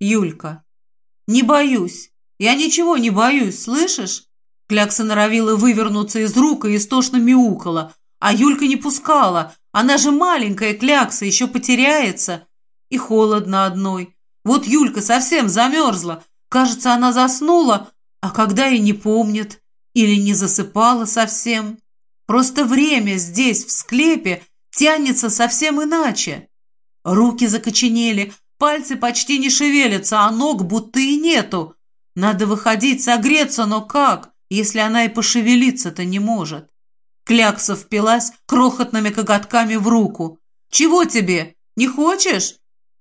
Юлька. «Не боюсь. Я ничего не боюсь, слышишь?» Клякса норовила вывернуться из рук и истошно мяукала, а Юлька не пускала. Она же маленькая клякса, еще потеряется. И холодно одной. Вот Юлька совсем замерзла. Кажется, она заснула, а когда и не помнит. Или не засыпала совсем. Просто время здесь, в склепе, тянется совсем иначе. Руки закоченели, пальцы почти не шевелятся, а ног будто и нету. Надо выходить согреться, но как, если она и пошевелиться-то не может? Клякса впилась крохотными коготками в руку. «Чего тебе? Не хочешь?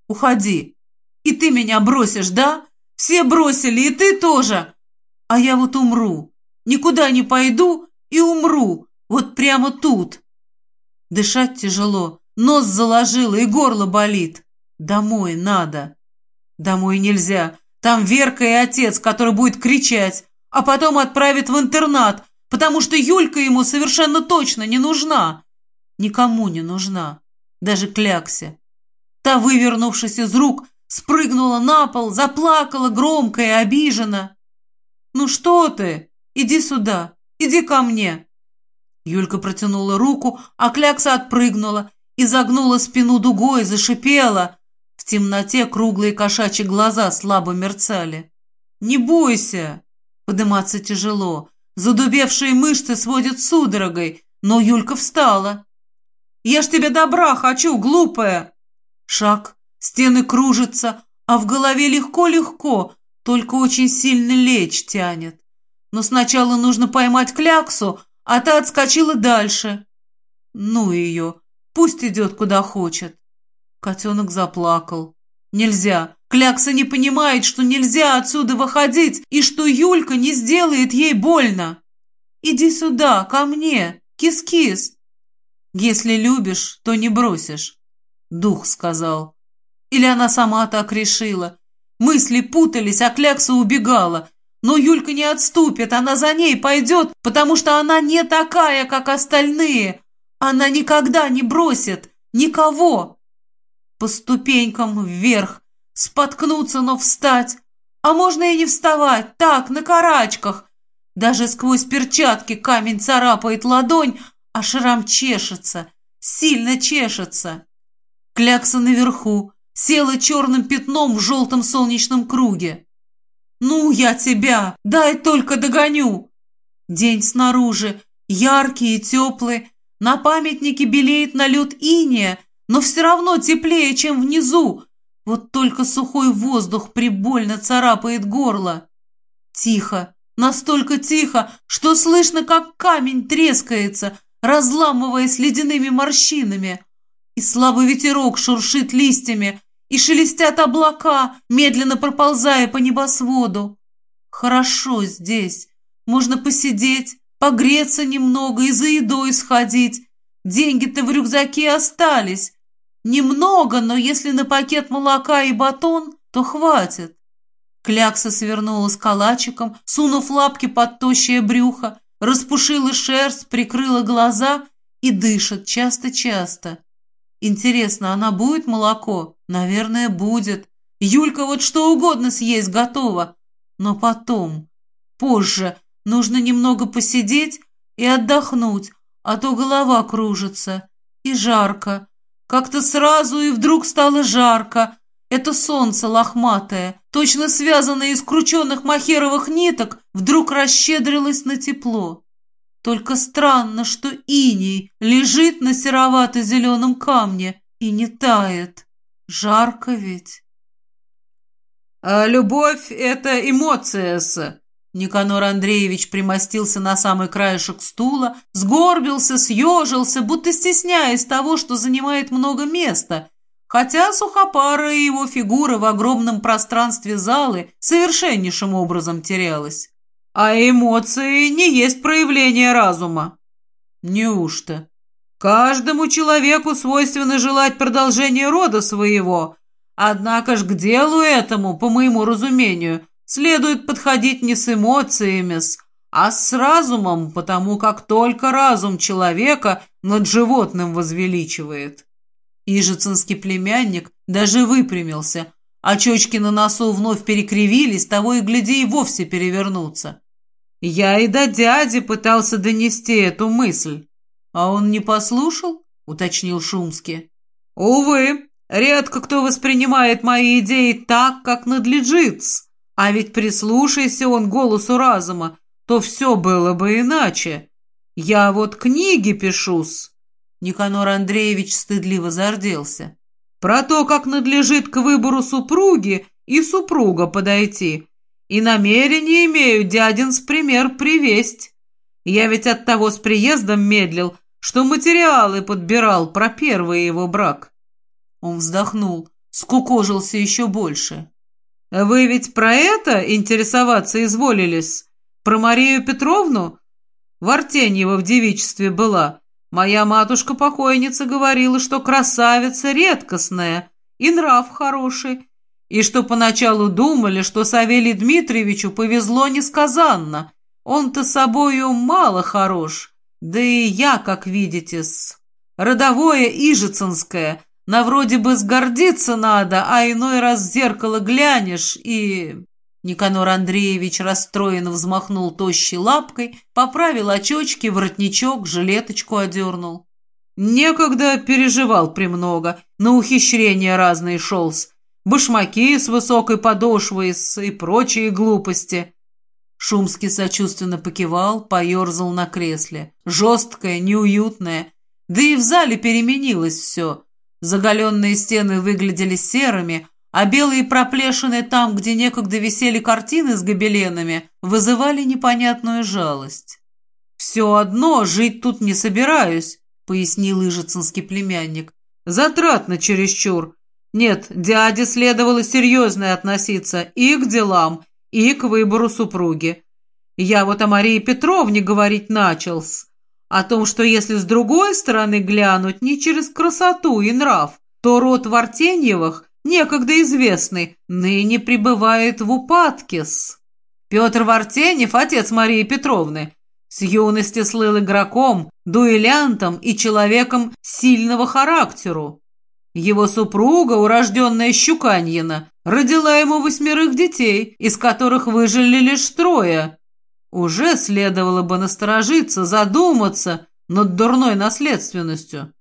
Уходи. И ты меня бросишь, да? Все бросили, и ты тоже. А я вот умру. Никуда не пойду и умру. Вот прямо тут». Дышать тяжело, нос заложило и горло болит. Домой надо. Домой нельзя. Там Верка и отец, который будет кричать, а потом отправит в интернат, потому что Юлька ему совершенно точно не нужна. Никому не нужна, даже Кляксе. Та, вывернувшись из рук, спрыгнула на пол, заплакала громко и обиженно. «Ну что ты? Иди сюда, иди ко мне!» Юлька протянула руку, а Клякса отпрыгнула, изогнула спину дугой, зашипела. В темноте круглые кошачьи глаза слабо мерцали. «Не бойся!» Подниматься тяжело. Задубевшие мышцы сводят судорогой, но Юлька встала. «Я ж тебе добра хочу, глупая!» Шаг, стены кружатся, а в голове легко-легко, только очень сильно лечь тянет. Но сначала нужно поймать кляксу, а та отскочила дальше. Ну ее, пусть идет куда хочет. Котенок заплакал. Нельзя. Клякса не понимает, что нельзя отсюда выходить и что Юлька не сделает ей больно. Иди сюда, ко мне, кис-кис. Если любишь, то не бросишь. Дух сказал. Или она сама так решила. Мысли путались, а Клякса убегала. Но Юлька не отступит, она за ней пойдет, потому что она не такая, как остальные. Она никогда не бросит никого. По ступенькам вверх, споткнуться, но встать. А можно и не вставать, так, на карачках. Даже сквозь перчатки камень царапает ладонь, а шрам чешется, сильно чешется. Клякса наверху, села черным пятном в желтом солнечном круге. «Ну, я тебя! Дай только догоню!» День снаружи, яркий и теплый, на памятнике белеет налет иния, но все равно теплее, чем внизу. Вот только сухой воздух прибольно царапает горло. Тихо, настолько тихо, что слышно, как камень трескается, разламываясь ледяными морщинами. И слабый ветерок шуршит листьями, и шелестят облака, медленно проползая по небосводу. Хорошо здесь. Можно посидеть, погреться немного и за едой сходить. Деньги-то в рюкзаке остались. Немного, но если на пакет молока и батон, то хватит. Клякса свернулась калачиком, сунув лапки под тощее брюхо, распушила шерсть, прикрыла глаза и дышит часто-часто. Интересно, она будет молоко? Наверное, будет. Юлька вот что угодно съесть готова. Но потом, позже, нужно немного посидеть и отдохнуть, а то голова кружится. И жарко. Как-то сразу и вдруг стало жарко. Это солнце лохматое, точно связанное из крученных махеровых ниток, вдруг расщедрилось на тепло. Только странно, что иней лежит на серовато-зеленом камне и не тает. Жарко ведь. А любовь — это эмоция-с. Никанор Андреевич примостился на самый краешек стула, сгорбился, съежился, будто стесняясь того, что занимает много места, хотя сухопарая его фигура в огромном пространстве залы совершеннейшим образом терялась. А эмоции не есть проявление разума. Неужто? Каждому человеку свойственно желать продолжения рода своего, однако ж к делу этому, по моему разумению, следует подходить не с эмоциями, а с разумом, потому как только разум человека над животным возвеличивает. Ижицинский племянник даже выпрямился, Очечки на носу вновь перекривились, того и гляди и вовсе перевернуться. Я и до дяди пытался донести эту мысль. А он не послушал, уточнил Шумский. Увы, редко кто воспринимает мои идеи так, как надлежит. А ведь прислушайся он голосу разума, то все было бы иначе. Я вот книги пишусь. Никанор Андреевич стыдливо зарделся. Про то, как надлежит к выбору супруги и супруга подойти. И намерение имею дядин с пример привесть. Я ведь от того с приездом медлил, что материалы подбирал про первый его брак. Он вздохнул, скукожился еще больше. «Вы ведь про это интересоваться изволились? Про Марию Петровну? Вартеньева в девичестве была. Моя матушка-покойница говорила, что красавица редкостная и нрав хороший, и что поначалу думали, что Савелий Дмитриевичу повезло несказанно. Он-то собою мало хорош, да и я, как видите, с... Родовое Ижицинское, на вроде бы сгордиться надо, а иной раз в зеркало глянешь и... Никанор Андреевич расстроенно взмахнул тощей лапкой, поправил очечки, воротничок, жилеточку одернул. Некогда переживал премного, на ухищрения разные шелс. Башмаки с высокой подошвой и прочие глупости. Шумский сочувственно покивал, поерзал на кресле. Жесткое, неуютное. Да и в зале переменилось все. Заголенные стены выглядели серыми, а белые проплешины там, где некогда висели картины с гобеленами, вызывали непонятную жалость. «Все одно жить тут не собираюсь», — пояснил ижицинский племянник. «Затратно чересчур. Нет, дяде следовало серьезно относиться и к делам, и к выбору супруги. Я вот о Марии Петровне говорить начал -с. О том, что если с другой стороны глянуть не через красоту и нрав, то род Вартеньевых некогда известный, ныне пребывает в упадке-с. Петр Вартенев, отец Марии Петровны, с юности слыл игроком, дуэлянтом и человеком сильного характеру. Его супруга, урожденная Щуканьина, родила ему восьмерых детей, из которых выжили лишь трое. Уже следовало бы насторожиться, задуматься над дурной наследственностью.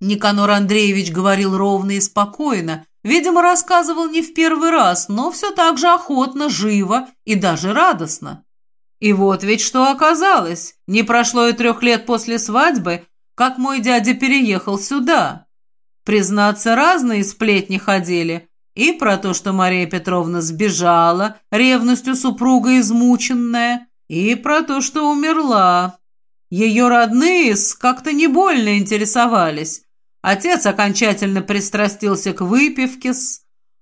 Никанор Андреевич говорил ровно и спокойно, Видимо, рассказывал не в первый раз, но все так же охотно, живо и даже радостно. И вот ведь что оказалось. Не прошло и трех лет после свадьбы, как мой дядя переехал сюда. Признаться, разные сплетни ходили. И про то, что Мария Петровна сбежала, ревностью супруга измученная, и про то, что умерла. Ее родные как-то не больно интересовались, Отец окончательно пристрастился к выпивке.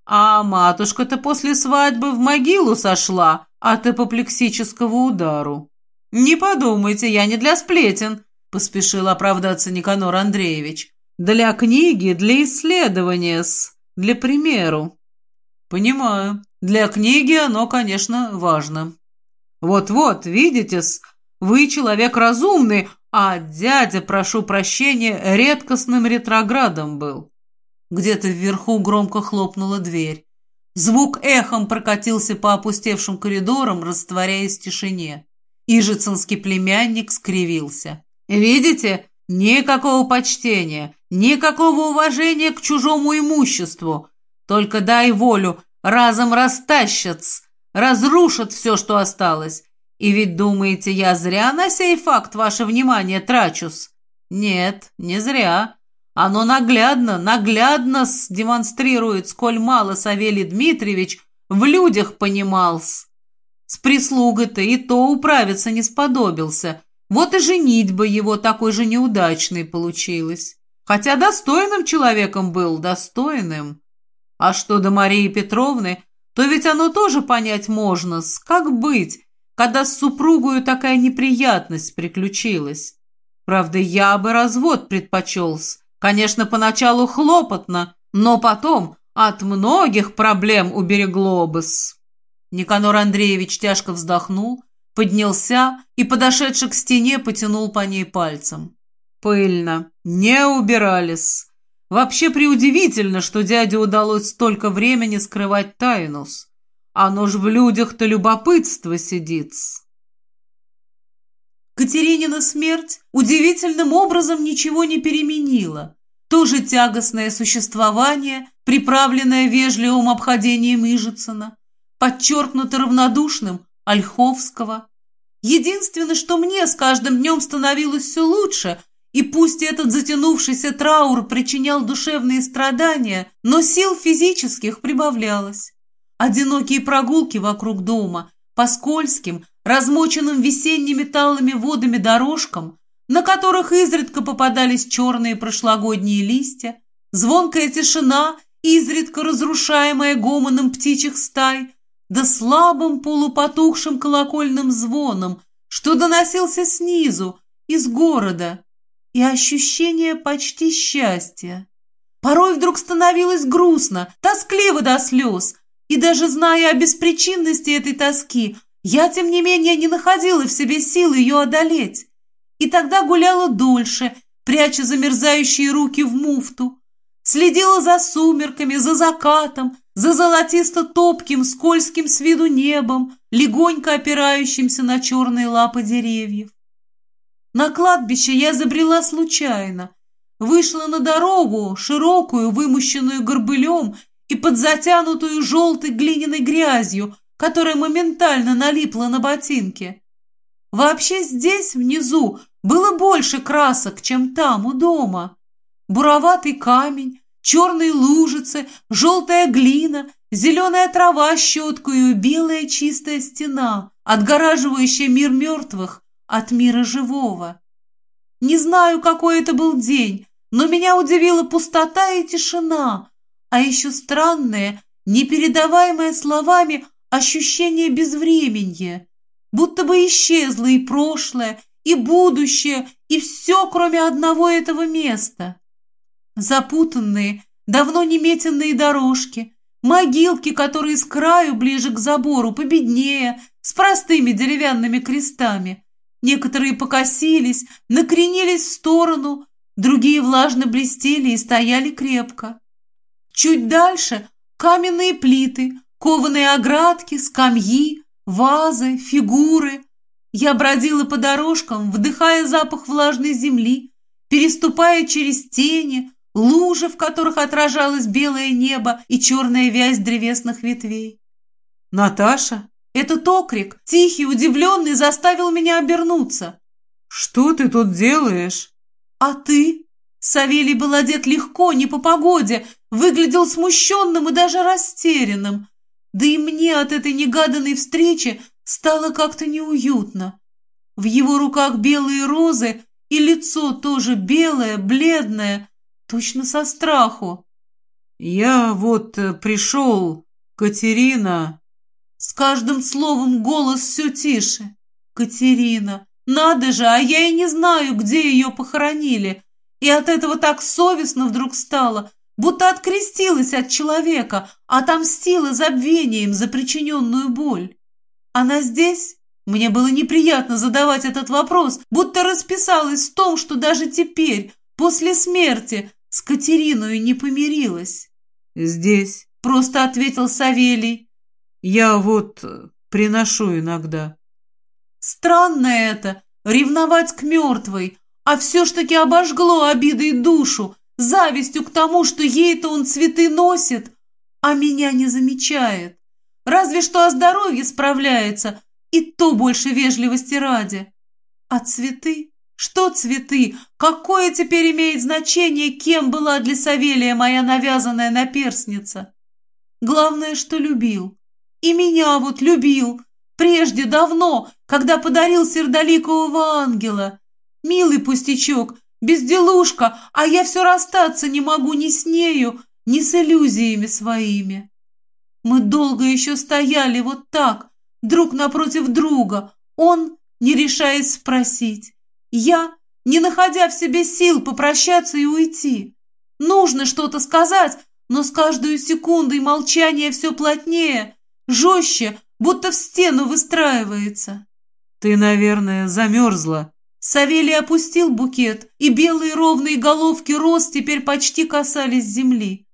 А матушка-то после свадьбы в могилу сошла от апоплексического удару. «Не подумайте, я не для сплетен», — поспешил оправдаться Никанор Андреевич. «Для книги, для исследования-с, для примеру». «Понимаю. Для книги оно, конечно, важно». «Вот-вот, видите-с, вы человек разумный, а дядя, прошу прощения, редкостным ретроградом был. Где-то вверху громко хлопнула дверь. Звук эхом прокатился по опустевшим коридорам, растворяясь в тишине. Ижицинский племянник скривился. «Видите? Никакого почтения, никакого уважения к чужому имуществу. Только дай волю, разом растащат, разрушат все, что осталось. И ведь думаете, я зря на сей факт ваше внимание трачусь? Нет, не зря. Оно наглядно, наглядно демонстрирует, сколь мало Савелий Дмитриевич в людях понимался. С прислугой-то и то управиться не сподобился. Вот и женитьба его такой же неудачной получилась. Хотя достойным человеком был, достойным. А что до Марии Петровны, то ведь оно тоже понять можно, как быть, когда с супругою такая неприятность приключилась. Правда, я бы развод предпочел. Конечно, поначалу хлопотно, но потом от многих проблем уберегло бы -с. Никанор Андреевич тяжко вздохнул, поднялся и, подошедший к стене, потянул по ней пальцем. Пыльно, не убирались. Вообще преудивительно, что дяде удалось столько времени скрывать тайнус. Оно ж в людях-то любопытство сидит. Катеринина смерть удивительным образом ничего не переменила. Тоже тягостное существование, приправленное вежливым обходением Ижицына, подчеркнуто равнодушным Ольховского. Единственное, что мне с каждым днем становилось все лучше – и пусть этот затянувшийся траур причинял душевные страдания, но сил физических прибавлялось. Одинокие прогулки вокруг дома, по скользким, размоченным весенними талыми водами дорожкам, на которых изредка попадались черные прошлогодние листья, звонкая тишина, изредка разрушаемая гомоном птичьих стай, да слабым полупотухшим колокольным звоном, что доносился снизу, из города, и ощущение почти счастья. Порой вдруг становилось грустно, тоскливо до слез, и даже зная о беспричинности этой тоски, я, тем не менее, не находила в себе сил ее одолеть. И тогда гуляла дольше, пряча замерзающие руки в муфту, следила за сумерками, за закатом, за золотисто-топким, скользким с виду небом, легонько опирающимся на черные лапы деревьев. На кладбище я забрела случайно. Вышла на дорогу, широкую, вымощенную горбылем и подзатянутую желтой глиняной грязью, которая моментально налипла на ботинки. Вообще здесь, внизу, было больше красок, чем там, у дома. Буроватый камень, черные лужицы, желтая глина, зеленая трава щеткою, белая чистая стена, отгораживающая мир мертвых от мира живого. Не знаю, какой это был день, но меня удивила пустота и тишина, а еще странное, непередаваемое словами ощущение безвременья, будто бы исчезло и прошлое, и будущее, и все, кроме одного этого места. Запутанные, давно не метенные дорожки, могилки, которые с краю ближе к забору, победнее, с простыми деревянными крестами, Некоторые покосились, накренились в сторону, другие влажно блестели и стояли крепко. Чуть дальше каменные плиты, кованые оградки, скамьи, вазы, фигуры. Я бродила по дорожкам, вдыхая запах влажной земли, переступая через тени, лужи, в которых отражалось белое небо и черная вязь древесных ветвей. «Наташа!» Этот окрик, тихий, удивленный, заставил меня обернуться. «Что ты тут делаешь?» «А ты?» Савелий был одет легко, не по погоде, выглядел смущенным и даже растерянным. Да и мне от этой негаданной встречи стало как-то неуютно. В его руках белые розы, и лицо тоже белое, бледное, точно со страху. «Я вот э, пришел, Катерина...» С каждым словом голос все тише. Катерина. Надо же, а я и не знаю, где ее похоронили. И от этого так совестно вдруг стало, будто открестилась от человека, отомстила забвением за причиненную боль. Она здесь? Мне было неприятно задавать этот вопрос, будто расписалась в том, что даже теперь, после смерти, с Катериной не помирилась. «Здесь», — просто ответил Савелий. Я вот э, приношу иногда. Странно это, ревновать к мертвой, а все ж таки обожгло обидой душу, завистью к тому, что ей-то он цветы носит, а меня не замечает. Разве что о здоровье справляется, и то больше вежливости ради. А цветы? Что цветы? Какое теперь имеет значение, кем была для Савелия моя навязанная наперсница? Главное, что любил. И меня вот любил. Прежде, давно, когда подарил сердоликового ангела. Милый пустячок, безделушка, а я все расстаться не могу ни с нею, ни с иллюзиями своими. Мы долго еще стояли вот так, друг напротив друга, он, не решаясь спросить, я, не находя в себе сил попрощаться и уйти. Нужно что-то сказать, но с каждой секундой молчание все плотнее, жестче, будто в стену выстраивается. «Ты, наверное, замерзла», — Савелий опустил букет, и белые ровные головки роз теперь почти касались земли.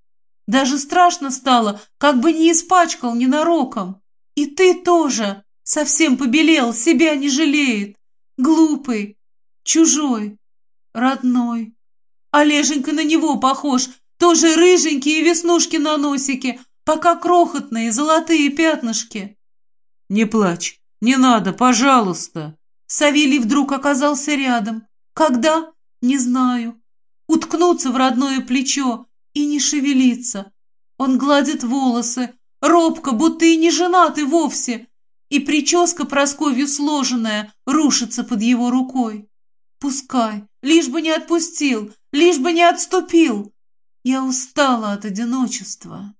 Даже страшно стало, как бы не испачкал ненароком. И ты тоже совсем побелел, себя не жалеет. Глупый, чужой, родной. Олеженька на него похож, тоже рыженькие веснушки на носике, пока крохотные золотые пятнышки. Не плачь, не надо, пожалуйста. Савелий вдруг оказался рядом. Когда? Не знаю. Уткнуться в родное плечо и не шевелиться. Он гладит волосы, робко, будто и не женатый вовсе, и прическа Просковью сложенная рушится под его рукой. Пускай, лишь бы не отпустил, лишь бы не отступил. Я устала от одиночества.